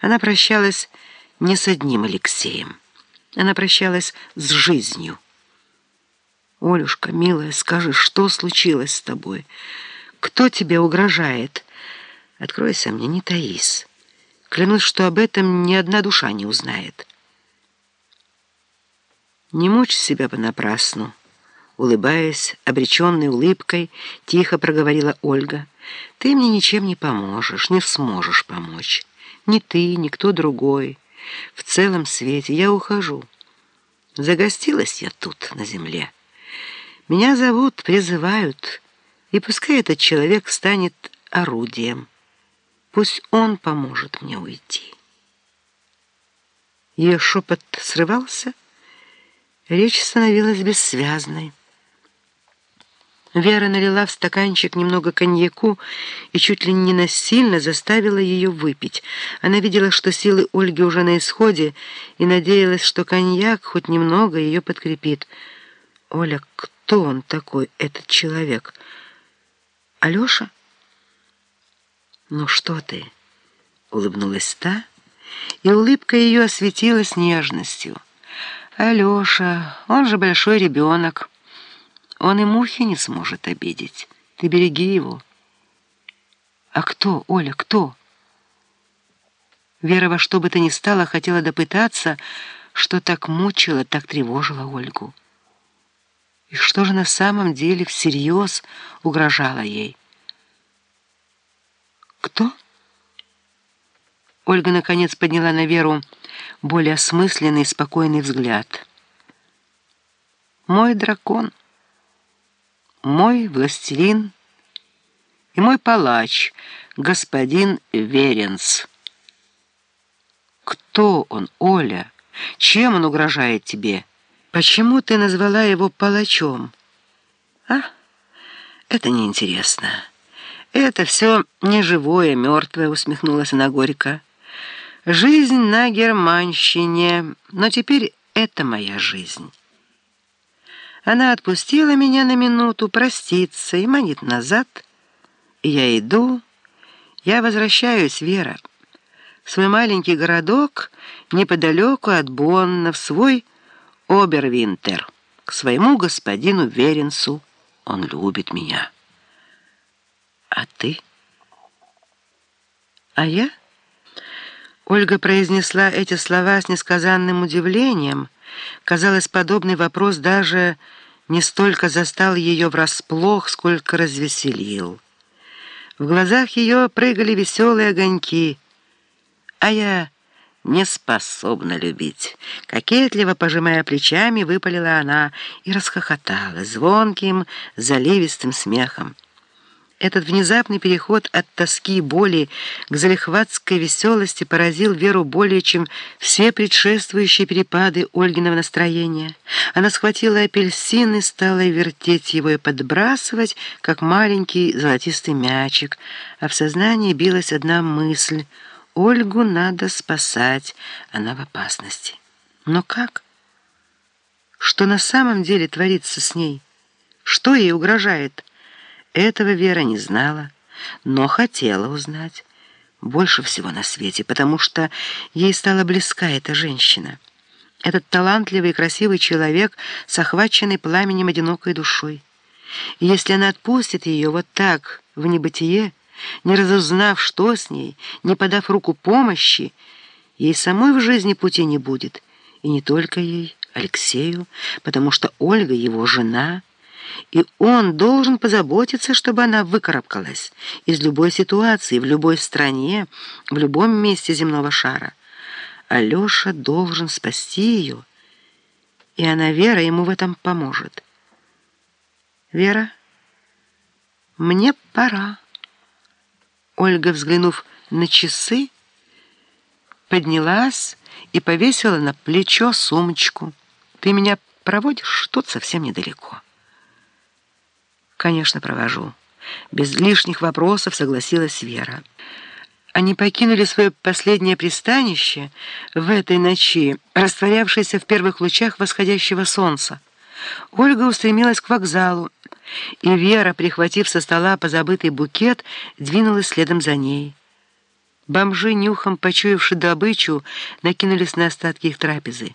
Она прощалась не с одним Алексеем. Она прощалась с жизнью. «Олюшка, милая, скажи, что случилось с тобой? Кто тебе угрожает? Откройся мне, не таись. Клянусь, что об этом ни одна душа не узнает». «Не мучь себя понапрасну», — улыбаясь, обреченной улыбкой, тихо проговорила Ольга. «Ты мне ничем не поможешь, не сможешь помочь. Ни ты, ни кто другой. В целом свете я ухожу. Загостилась я тут, на земле. Меня зовут, призывают, и пускай этот человек станет орудием. Пусть он поможет мне уйти». Ее шепот срывался, — Речь становилась бессвязной. Вера налила в стаканчик немного коньяку и чуть ли не насильно заставила ее выпить. Она видела, что силы Ольги уже на исходе, и надеялась, что коньяк хоть немного ее подкрепит. «Оля, кто он такой, этот человек? Алеша?» «Ну что ты?» — улыбнулась та, и улыбка ее осветилась нежностью. Алёша, он же большой ребенок. Он и мухи не сможет обидеть. Ты береги его. А кто, Оля, кто? Вера во что бы то ни стало хотела допытаться, что так мучило, так тревожило Ольгу. И что же на самом деле всерьез угрожало ей? Кто? Ольга наконец подняла на Веру более осмысленный спокойный взгляд. «Мой дракон, мой властелин и мой палач, господин Веренс». «Кто он, Оля? Чем он угрожает тебе? Почему ты назвала его палачом?» «А, это неинтересно. Это все неживое, мертвое», — усмехнулась она горько. Жизнь на Германщине, но теперь это моя жизнь. Она отпустила меня на минуту проститься и манит назад. Я иду, я возвращаюсь, Вера, в свой маленький городок неподалеку от Бонна, в свой Обервинтер, к своему господину Веренсу. Он любит меня. А ты? А я? Ольга произнесла эти слова с несказанным удивлением. Казалось, подобный вопрос даже не столько застал ее врасплох, сколько развеселил. В глазах ее прыгали веселые огоньки. А я не способна любить. Кокетливо пожимая плечами, выпалила она и расхохотала звонким, заливистым смехом. Этот внезапный переход от тоски и боли к залихватской веселости поразил Веру более, чем все предшествующие перепады Ольгиного настроения. Она схватила апельсин и стала вертеть его и подбрасывать, как маленький золотистый мячик, а в сознании билась одна мысль — Ольгу надо спасать, она в опасности. Но как? Что на самом деле творится с ней? Что ей угрожает? Этого Вера не знала, но хотела узнать. Больше всего на свете, потому что ей стала близка эта женщина. Этот талантливый и красивый человек с охваченной пламенем одинокой душой. И если она отпустит ее вот так в небытие, не разузнав, что с ней, не подав руку помощи, ей самой в жизни пути не будет. И не только ей, Алексею, потому что Ольга его жена — и он должен позаботиться, чтобы она выкарабкалась из любой ситуации, в любой стране, в любом месте земного шара. Алеша должен спасти ее, и она, Вера, ему в этом поможет. «Вера, мне пора». Ольга, взглянув на часы, поднялась и повесила на плечо сумочку. «Ты меня проводишь тут совсем недалеко». «Конечно, провожу». Без лишних вопросов согласилась Вера. Они покинули свое последнее пристанище в этой ночи, растворявшейся в первых лучах восходящего солнца. Ольга устремилась к вокзалу, и Вера, прихватив со стола позабытый букет, двинулась следом за ней. Бомжи, нюхом почуявши добычу, накинулись на остатки их трапезы.